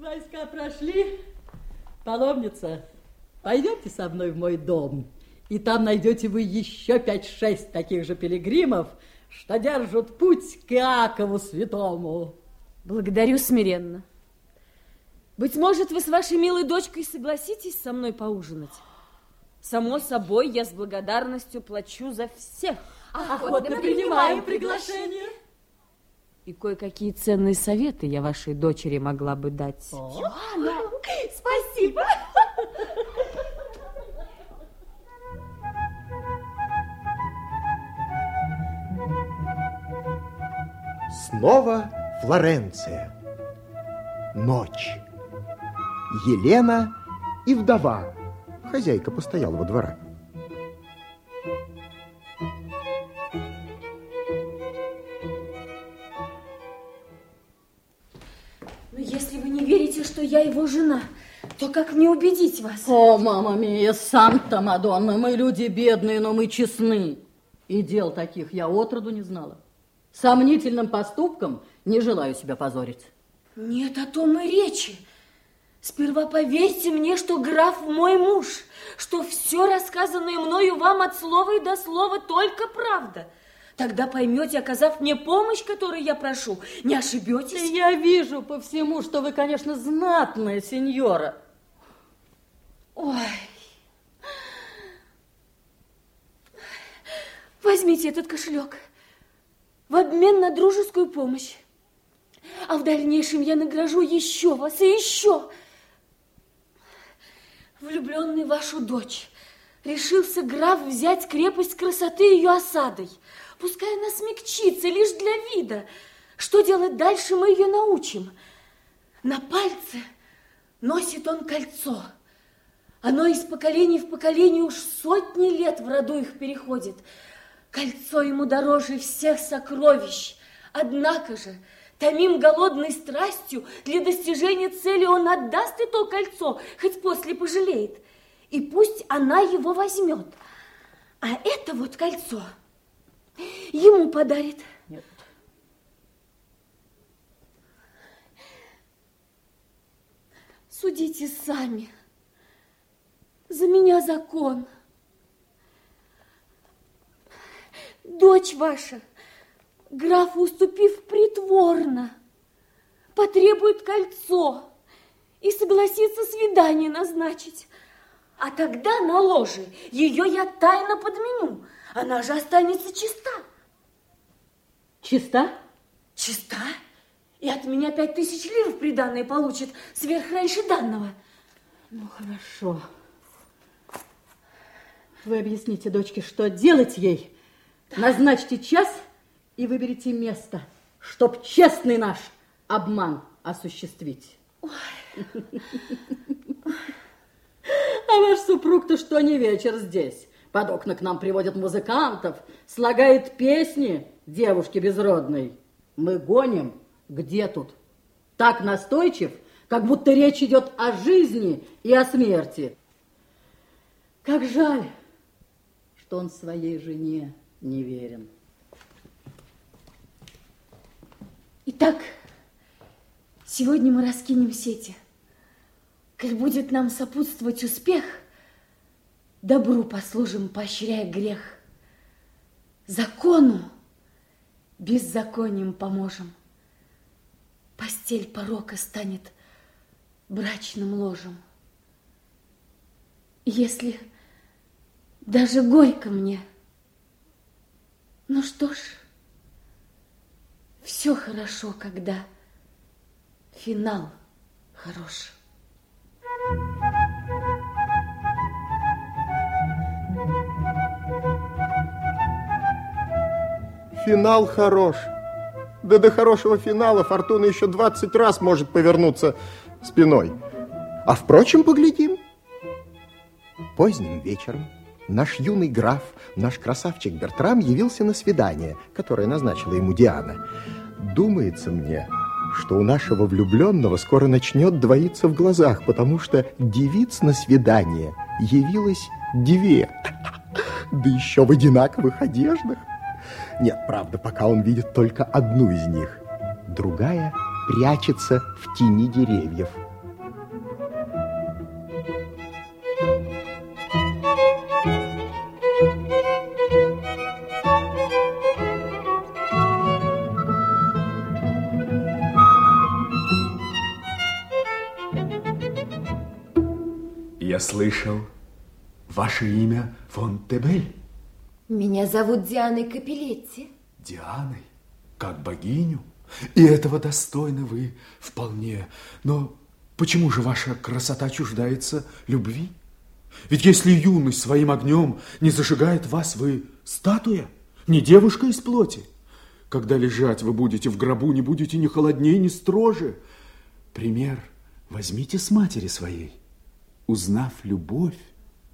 Войска прошли. Паломница, пойдемте со мной в мой дом. И там найдете вы еще пять-шесть таких же пилигримов, что держат путь к Иакову святому. Благодарю смиренно. Быть может, вы с вашей милой дочкой согласитесь со мной поужинать? Само собой, я с благодарностью плачу за всех. Охотно принимаем приглашение. И кое-какие ценные советы я вашей дочери могла бы дать. Диана, спасибо. Снова Флоренция. Ночь. Елена и вдова, хозяйка постоялого двора. Но если вы не верите, что я его жена, то как мне убедить вас? О, мама мия, Санта Мадонна, мы люди бедные, но мы честны. И дел таких я отроду не знала. Сомнительным поступком не желаю себя позорить. Нет о том и речи. Сперва поверьте мне, что граф мой муж, что все рассказанное мною вам от слова и до слова только правда. Тогда поймете, оказав мне помощь, которую я прошу, не ошибетесь. Я вижу по всему, что вы, конечно, знатная сеньора. Ой. Возьмите этот кошелек в обмен на дружескую помощь. А в дальнейшем я награжу еще вас и еще. Влюбленный в вашу дочь, решился граф взять крепость красоты ее осадой. Пускай она смягчится лишь для вида. Что делать дальше, мы ее научим. На пальце носит он кольцо. Оно из поколения в поколение уж сотни лет в роду их переходит. Кольцо ему дороже всех сокровищ. Однако же, томим голодной страстью, для достижения цели он отдаст и то кольцо, хоть после пожалеет. И пусть она его возьмет. А это вот кольцо ему подарит. Нет. Судите сами. За меня закон. Дочь ваша, графу уступив притворно, потребует кольцо и согласится свидание назначить. А тогда на ложе ее я тайно подменю. Она же останется чиста. Чиста? Чиста? И от меня пять тысяч лир в приданное получит сверх раньше данного. Ну, хорошо. Вы объясните дочке, что делать ей. Назначьте час и выберите место, чтоб честный наш обман осуществить. А ваш супруг-то что не вечер здесь? Под окна к нам приводят музыкантов, слагает песни девушке безродной. Мы гоним, где тут? Так настойчив, как будто речь идет о жизни и о смерти. Как жаль, что он своей жене не верен. Итак, сегодня мы раскинем сети. Коль будет нам сопутствовать успех, добру послужим, поощряя грех. Закону беззаконием поможем. Постель порока станет брачным ложем. Если даже горько мне, ну что ж, все хорошо, когда финал хорош. Финал хорош. Да до хорошего финала Фортуна еще 20 раз может повернуться спиной. А впрочем, поглядим. Поздним вечером наш юный граф, наш красавчик Бертрам явился на свидание, которое назначила ему Диана. Думается мне, что у нашего влюбленного скоро начнет двоиться в глазах, потому что девиц на свидание явилось две, да еще в одинаковых одеждах. Нет, правда, пока он видит только одну из них. Другая прячется в тени деревьев. Я слышал, ваше имя Фонтебель. Меня зовут Дианой Капелетти. Дианой, как богиню. И этого достойны вы вполне. Но почему же ваша красота чуждается любви? Ведь если юность своим огнем не зажигает вас, вы статуя, не девушка из плоти. Когда лежать вы будете в гробу, не будете ни холоднее, ни строже. Пример возьмите с матери своей. Узнав любовь,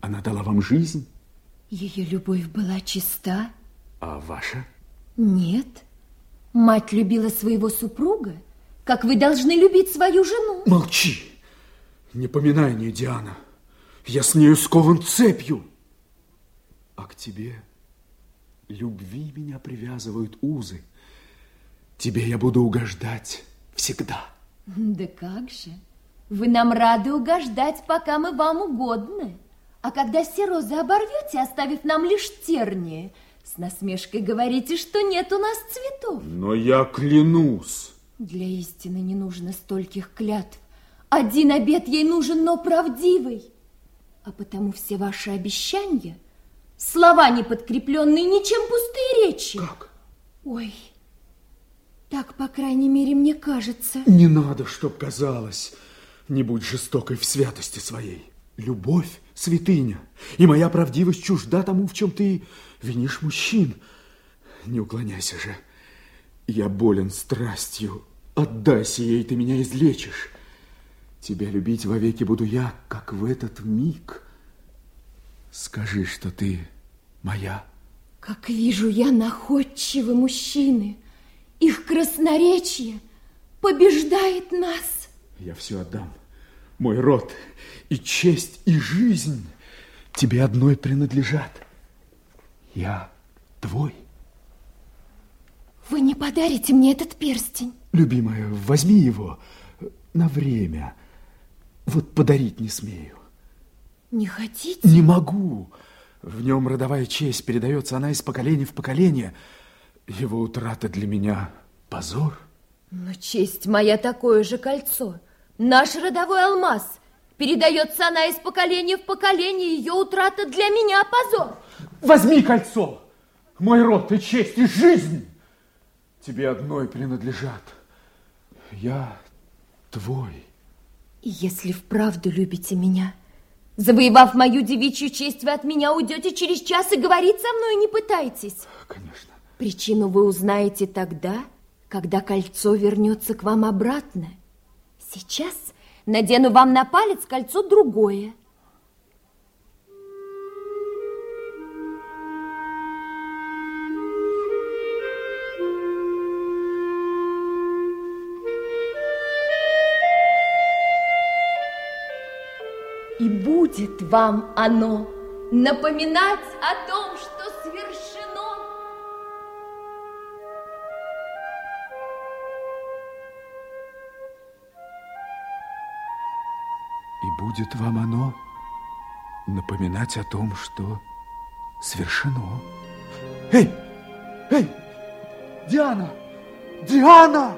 она дала вам жизнь. Ее любовь была чиста? А ваша? Нет. Мать любила своего супруга, как вы должны любить свою жену. Молчи! Не поминай мне, Диана. Я с нею скован цепью. А к тебе любви меня привязывают узы. Тебе я буду угождать всегда. Да как же? Вы нам рады угождать, пока мы вам угодны. А когда все розы оборвете, оставив нам лишь тернии, с насмешкой говорите, что нет у нас цветов. Но я клянусь. Для истины не нужно стольких клятв. Один обет ей нужен, но правдивый. А потому все ваши обещания, слова не подкрепленные ничем пустые речи. Как? Ой, так, по крайней мере, мне кажется. Не надо, чтоб казалось. Не будь жестокой в святости своей. Любовь – святыня, и моя правдивость чужда тому, в чем ты винишь мужчин. Не уклоняйся же. Я болен страстью. Отдайся ей, ты меня излечишь. Тебя любить вовеки буду я, как в этот миг. Скажи, что ты моя. Как вижу я находчивы мужчины. Их красноречие побеждает нас. Я все отдам. Мой род и честь, и жизнь тебе одной принадлежат. Я твой. Вы не подарите мне этот перстень? Любимая, возьми его на время. Вот подарить не смею. Не хотите? Не могу. В нем родовая честь передается она из поколения в поколение. Его утрата для меня позор. Но честь моя такое же кольцо. Наш родовой алмаз. Передается она из поколения в поколение. Ее утрата для меня позор. Возьми кольцо. Мой род и честь, и жизнь тебе одной принадлежат. Я твой. Если вправду любите меня, завоевав мою девичью честь, вы от меня уйдете через час и говорить со мной не пытайтесь. Конечно. Причину вы узнаете тогда, когда кольцо вернется к вам обратно. Сейчас надену вам на палец кольцо другое. И будет вам оно напоминать о том, что совершено. Будет вам оно напоминать о том, что совершено. Эй! Эй! Диана! Диана!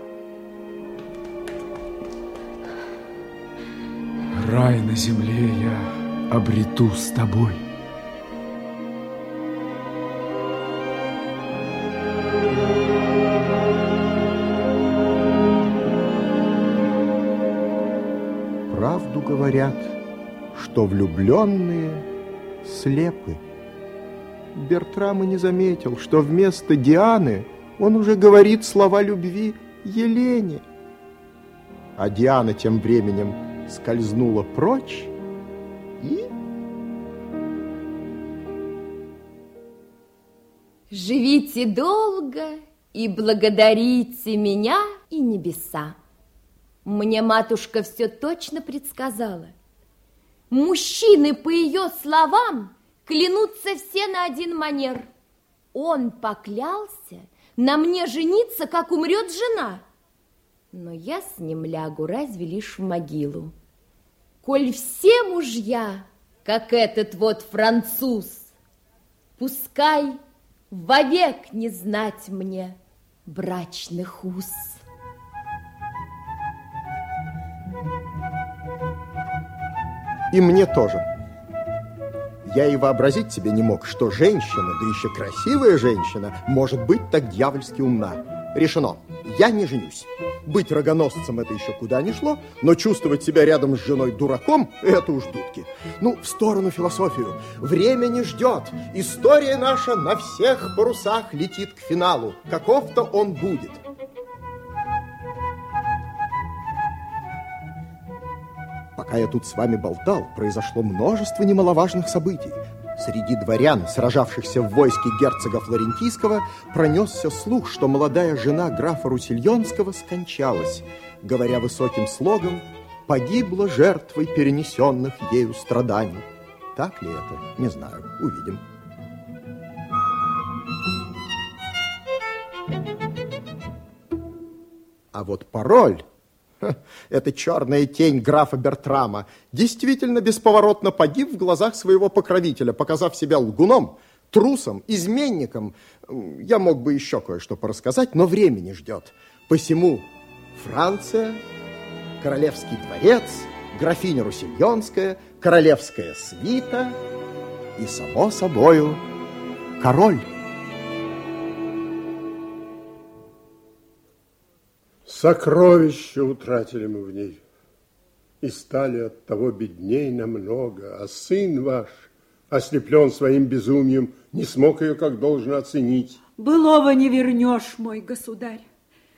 Рай на земле я обрету с тобой. Говорят, что влюбленные слепы. Бертрам и не заметил, что вместо Дианы он уже говорит слова любви Елене. А Диана тем временем скользнула прочь и... Живите долго и благодарите меня и небеса. Мне матушка все точно предсказала. Мужчины, по ее словам, клянутся все на один манер. Он поклялся на мне жениться, как умрет жена. Но я с ним лягу разве лишь в могилу. Коль все мужья, как этот вот француз, Пускай вовек не знать мне брачных уз. И мне тоже. Я и вообразить себе не мог, что женщина, да еще красивая женщина, может быть так дьявольски умна. Решено. Я не женюсь. Быть рогоносцем это еще куда ни шло, но чувствовать себя рядом с женой дураком – это уж дудки. Ну, в сторону философию. Время не ждет. История наша на всех парусах летит к финалу. Каков-то он будет. Пока я тут с вами болтал, произошло множество немаловажных событий. Среди дворян, сражавшихся в войске герцога Флорентийского, пронесся слух, что молодая жена графа Русильонского скончалась. Говоря высоким слогом, погибла жертвой перенесенных ею страданий. Так ли это? Не знаю. Увидим. А вот пароль эта черная тень графа Бертрама действительно бесповоротно погиб в глазах своего покровителя, показав себя лгуном, трусом, изменником. Я мог бы еще кое-что порассказать, но времени ждет. Посему Франция, Королевский дворец, графиня Русильонская, королевская свита и, само собою, король. Сокровища утратили мы в ней, и стали от того бедней намного, а сын ваш, ослеплен своим безумием, не смог ее как должно оценить. Былого не вернешь, мой государь.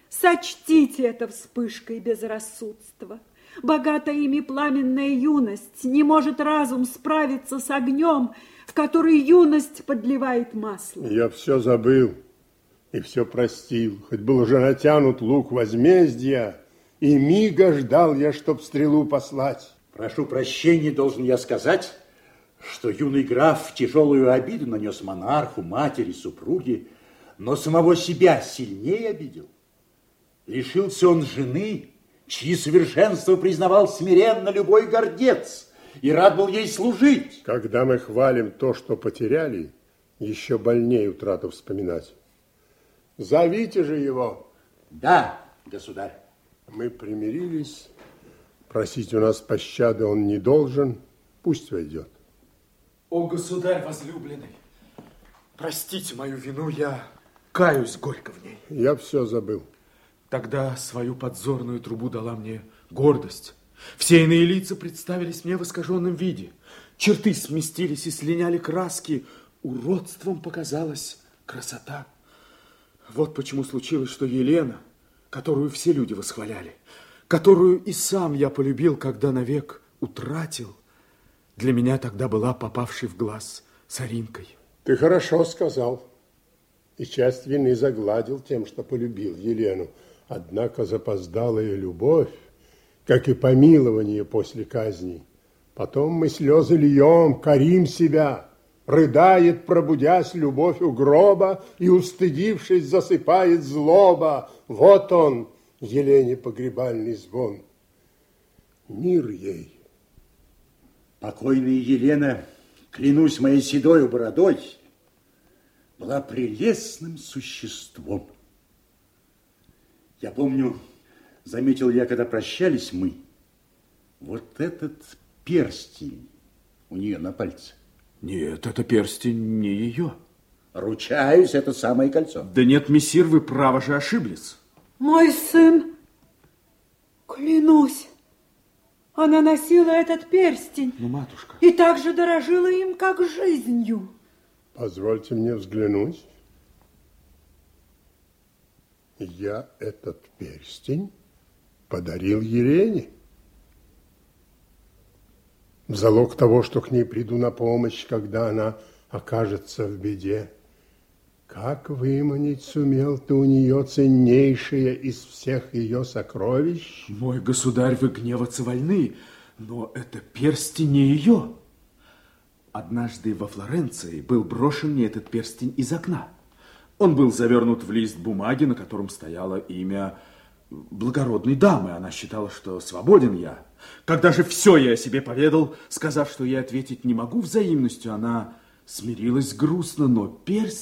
Сочтите это вспышкой безрассудства. Богатая ими пламенная юность, не может разум справиться с огнем, в который юность подливает масло. Я все забыл и все простил, хоть был уже натянут лук возмездия, и мига ждал я, чтоб стрелу послать. Прошу прощения, должен я сказать, что юный граф тяжелую обиду нанес монарху, матери, супруге, но самого себя сильнее обидел. Лишился он жены, чьи совершенства признавал смиренно любой гордец и рад был ей служить. Когда мы хвалим то, что потеряли, еще больнее утрату вспоминать. Зовите же его. Да, государь. Мы примирились. Просить у нас пощады он не должен. Пусть войдет. О, государь возлюбленный, простите мою вину, я каюсь горько в ней. Я все забыл. Тогда свою подзорную трубу дала мне гордость. Все иные лица представились мне в искаженном виде. Черты сместились и слиняли краски. Уродством показалась красота. Вот почему случилось, что Елена, которую все люди восхваляли, которую и сам я полюбил, когда навек утратил, для меня тогда была попавшей в глаз соринкой. Ты хорошо сказал. И часть вины загладил тем, что полюбил Елену. Однако запоздалая любовь, как и помилование после казни. Потом мы слезы льем, корим себя – Рыдает, пробудясь, любовь у гроба, И, устыдившись, засыпает злоба. Вот он, Елене погребальный звон. Мир ей. Покойная Елена, клянусь моей седою бородой, была прелестным существом. Я помню, заметил я, когда прощались мы, вот этот перстень у нее на пальце. Нет, это перстень не ее. Ручаюсь, это самое кольцо. Да нет, мессир, вы право же ошиблись. Мой сын, клянусь, она носила этот перстень. Ну, матушка. И так же дорожила им, как жизнью. Позвольте мне взглянуть. Я этот перстень подарил Елене в залог того, что к ней приду на помощь, когда она окажется в беде. Как выманить сумел ты у нее ценнейшее из всех ее сокровищ? Мой государь, вы гневаться вольны, но это перстень не ее. Однажды во Флоренции был брошен мне этот перстень из окна. Он был завернут в лист бумаги, на котором стояло имя благородной дамы. Она считала, что свободен я. Когда же все я о себе поведал, сказав, что я ответить не могу взаимностью, она смирилась грустно, но перст